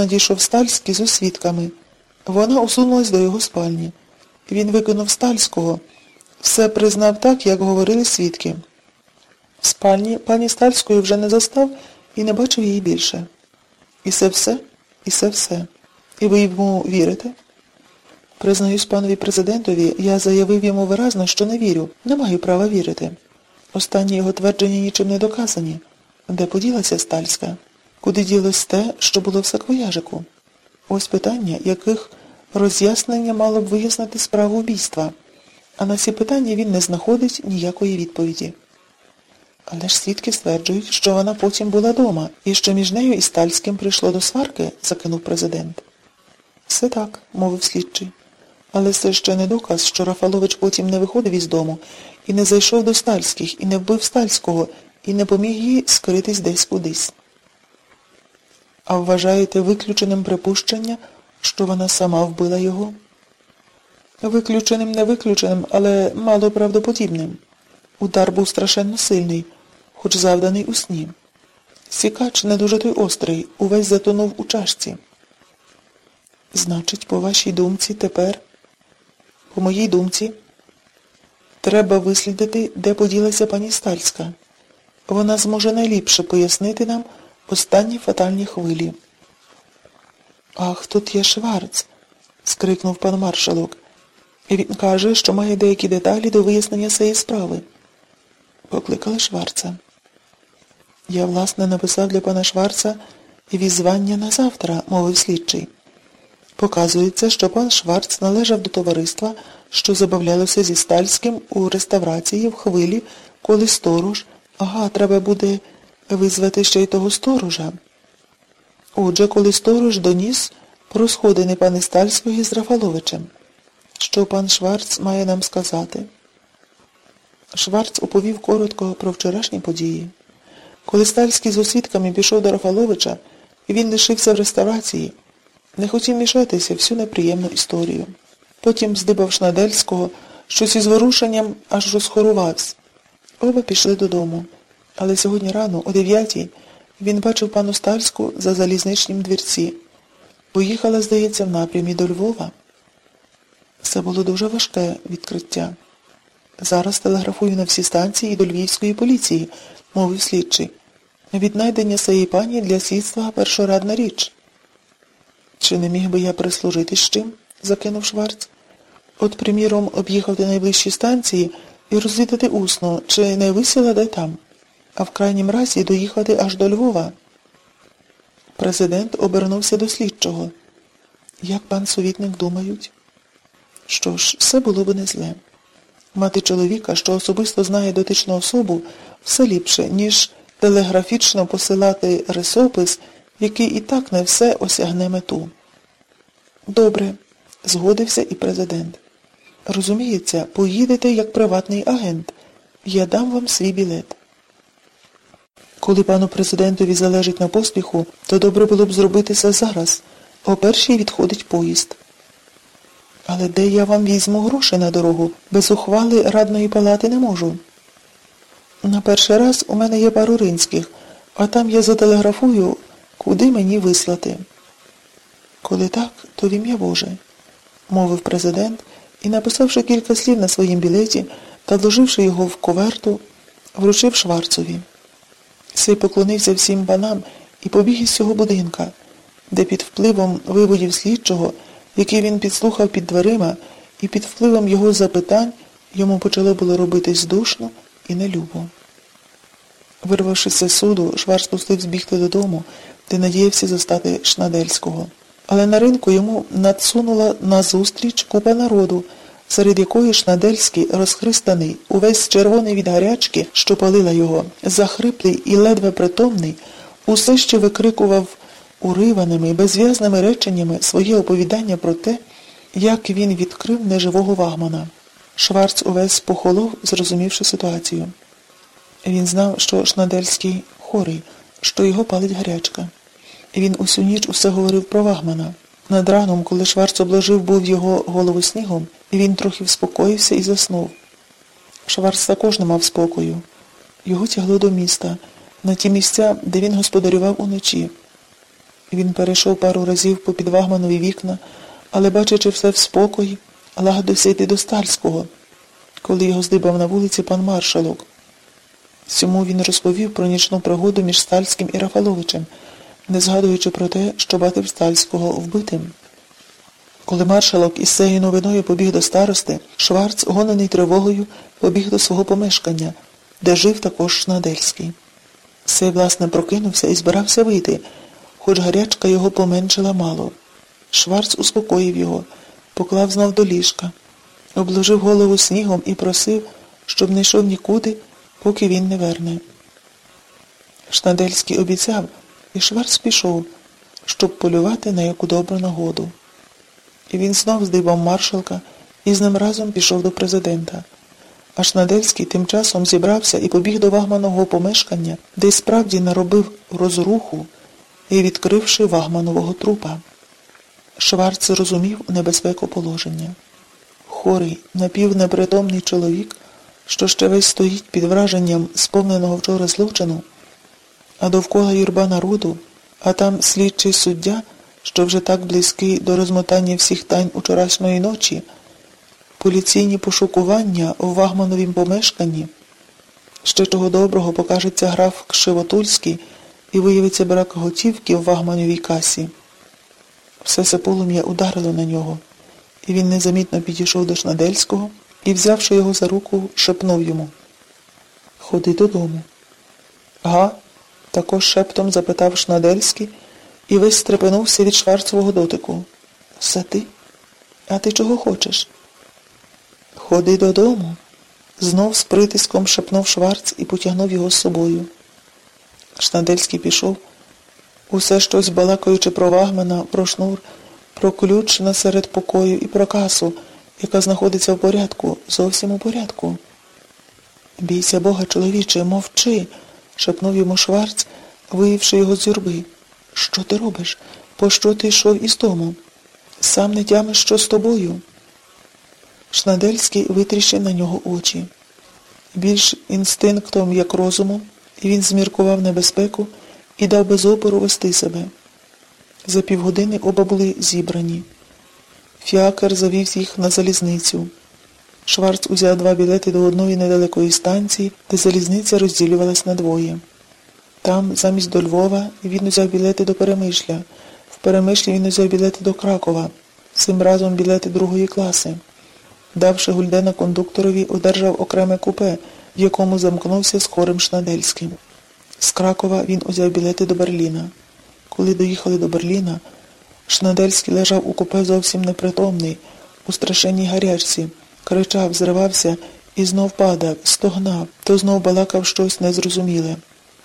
надійшов Стальський з освідками. Вона усунулась до його спальні. Він виконав Стальського. Все признав так, як говорили свідки. В спальні пані Стальської вже не застав і не бачив її більше. І це все, і це все. І ви йому вірите? Признаюсь панові президентові, я заявив йому виразно, що не вірю, не маю права вірити. Останні його твердження нічим не доказані. Де поділася Стальська? Куди ділось те, що було в саквояжику? Ось питання, яких роз'яснення мало б вияснити справу вбійства. А на ці питання він не знаходить ніякої відповіді. Але ж свідки стверджують, що вона потім була дома, і що між нею і Стальським прийшло до сварки, закинув президент. Все так, мовив слідчий. Але це ще не доказ, що Рафалович потім не виходив із дому, і не зайшов до Стальських, і не вбив Стальського, і не поміг їй скритись десь кудись. А вважаєте виключеним припущення, що вона сама вбила його? Виключеним не виключеним, але мало правдоподібним. Удар був страшенно сильний, хоч завданий у сні. Сікач не дуже той острий, увесь затонув у чашці. Значить, по вашій думці тепер, по моїй думці, треба вислідити, де поділася пані Стальська. Вона зможе найліпше пояснити нам останні фатальні хвилі. Ах, тут є Шварц, скрикнув пан маршалок. Він каже, що має деякі деталі до вияснення цієї справи. Покликали Шварца. Я, власне, написав для пана Шварца візвання на завтра, мовив слідчий. Показується, що пан Шварц належав до товариства, що забавлялося зі Стальським у реставрації в хвилі, коли сторож. Ага, треба буде визвати ще й того сторожа. Отже, коли сторож доніс про сходини пани Стальської з Рафаловичем. Що пан Шварц має нам сказати? Шварц оповів коротко про вчорашні події. Коли Стальський з освідками пішов до Рафаловича, він лишився в реставрації, не хотів мішатися всю неприємну історію. Потім здибав Шнадельського, щось із ворушенням аж розхорувався. Оба пішли додому. Але сьогодні рано, о дев'ятій, він бачив пану Стальську за залізничнім двірці. Поїхала, здається, в напрямі до Львова. Це було дуже важке відкриття. Зараз телеграфую на всі станції і до Львівської поліції, мовив слідчий. Віднайдення цієї пані для слідства першорадна річ. Чи не міг би я прислужити з чим? закинув Шварц. От, приміром, об'їхати найближчі станції і розвідати усно, чи не висіла де там, а в крайнім разі доїхати аж до Львова. Президент обернувся до слідчого. Як пан совітник думають? Що ж, все було б не зле. Мати чоловіка, що особисто знає дотичну особу, все ліпше, ніж телеграфічно посилати рисопис, який і так не все осягне мету. Добре, згодився і президент. Розуміється, поїдете як приватний агент. Я дам вам свій білет. Коли пану президентові залежить на поспіху, то добре було б зробити це зараз. О першій відходить поїзд. Але де я вам візьму гроші на дорогу? Без ухвали радної палати не можу. На перший раз у мене є пару ринських, а там я зателеграфую, куди мені вислати. Коли так, то в ім'я Боже, мовив президент і, написавши кілька слів на своїм білеті та вложивши його в коверту, вручив Шварцові. Сей поклонився всім панам і побіг із цього будинка, де під впливом виводів слідчого, який він підслухав під дверима, і під впливом його запитань йому почало було робитись душно і нелюбо. Вирвавшися з суду, Швар спустив збігти додому, де надіявся застати Шнадельського. Але на ринку йому надсунула назустріч купа народу, серед якої Шнадельський, розхристаний, увесь червоний від гарячки, що палила його, захриплий і ледве притомний, усе ще викрикував уриваними, безв'язними реченнями своє оповідання про те, як він відкрив неживого вагмана. Шварц увесь похолов, зрозумівши ситуацію. Він знав, що Шнадельський хорий, що його палить гарячка. Він усю ніч усе говорив про Вагмана. Над раном, коли Шварц обложив був його голову снігом, він трохи вспокоївся і заснув. Шварц також не мав спокою. Його тягло до міста, на ті місця, де він господарював уночі. Він перейшов пару разів по підвагманові вікна, але, бачачи все в спокої, лагодився йти до Стальського, коли його здибав на вулиці пан маршалок. Цьому він розповів про нічну пригоду між Стальським і Рафаловичем, не згадуючи про те, що бачив Стальського вбитим. Коли маршалок із цією новиною побіг до старости, Шварц, гонений тривогою, побіг до свого помешкання, де жив також Шнадельський. Сей, власне, прокинувся і збирався вийти, хоч гарячка його поменшила мало. Шварц успокоїв його, поклав знов до ліжка, обложив голову снігом і просив, щоб не йшов нікуди, поки він не верне. Шнадельський обіцяв, і Шварц пішов, щоб полювати на яку добру нагоду. Він знов здибав маршалка і з ним разом пішов до президента. А Шнадельський тим часом зібрався і побіг до Вагманового помешкання, де й справді наробив розруху і відкривши Вагманового трупа. Шварц розумів небезпеку положення. Хорий, напівнепритомний чоловік, що ще весь стоїть під враженням сповненого вчора злочину, а довкола юрба народу, а там слідчий суддя, що вже так близький до розмотання всіх тайн учорашньої ночі, поліційні пошукування у Вагмановім помешканні, ще чого доброго покажеться граф Кшивотульський і виявиться брак готівки в Вагмановій касі. Все це полум'я ударило на нього, і він незамітно підійшов до Шнадельського і, взявши його за руку, шепнув йому Ходи додому. Га? також шептом запитав Шнадельський і весь стрепенувся від шварцевого дотику. Все ти? А ти чого хочеш? Ходи додому. Знов з притиском шепнув Шварц і потягнув його з собою. Шнадельський пішов, усе щось балакаючи про Вагмана, про шнур, про ключ насеред покою і про касу, яка знаходиться в порядку, зовсім у порядку. Бійся Бога, чоловіче, мовчи, шепнув йому Шварц, виявши його з юрби. Що ти робиш? По що ти йшов із дому? Сам не тямиш, що з тобою? Шнадельський витріщив на нього очі. Більш інстинктом, як розумом, він зміркував небезпеку і дав без опору вести себе. За півгодини оба були зібрані. Фіакер завів їх на залізницю. Шварц узяв два білети до одної недалекої станції, де залізниця розділювалась на двоє. Там, замість до Львова, він узяв білети до Перемишля. В Перемишлі він узяв білети до Кракова, цим разом білети другої класи. Давши гульдена кондукторові, одержав окреме купе, в якому замкнувся з хорим Шнадельським. З Кракова він узяв білети до Берліна. Коли доїхали до Берліна, Шнадельський лежав у купе зовсім непритомний, у страшенній гарячці, кричав, зривався і знов падав, стогнав, то знов балакав щось незрозуміле.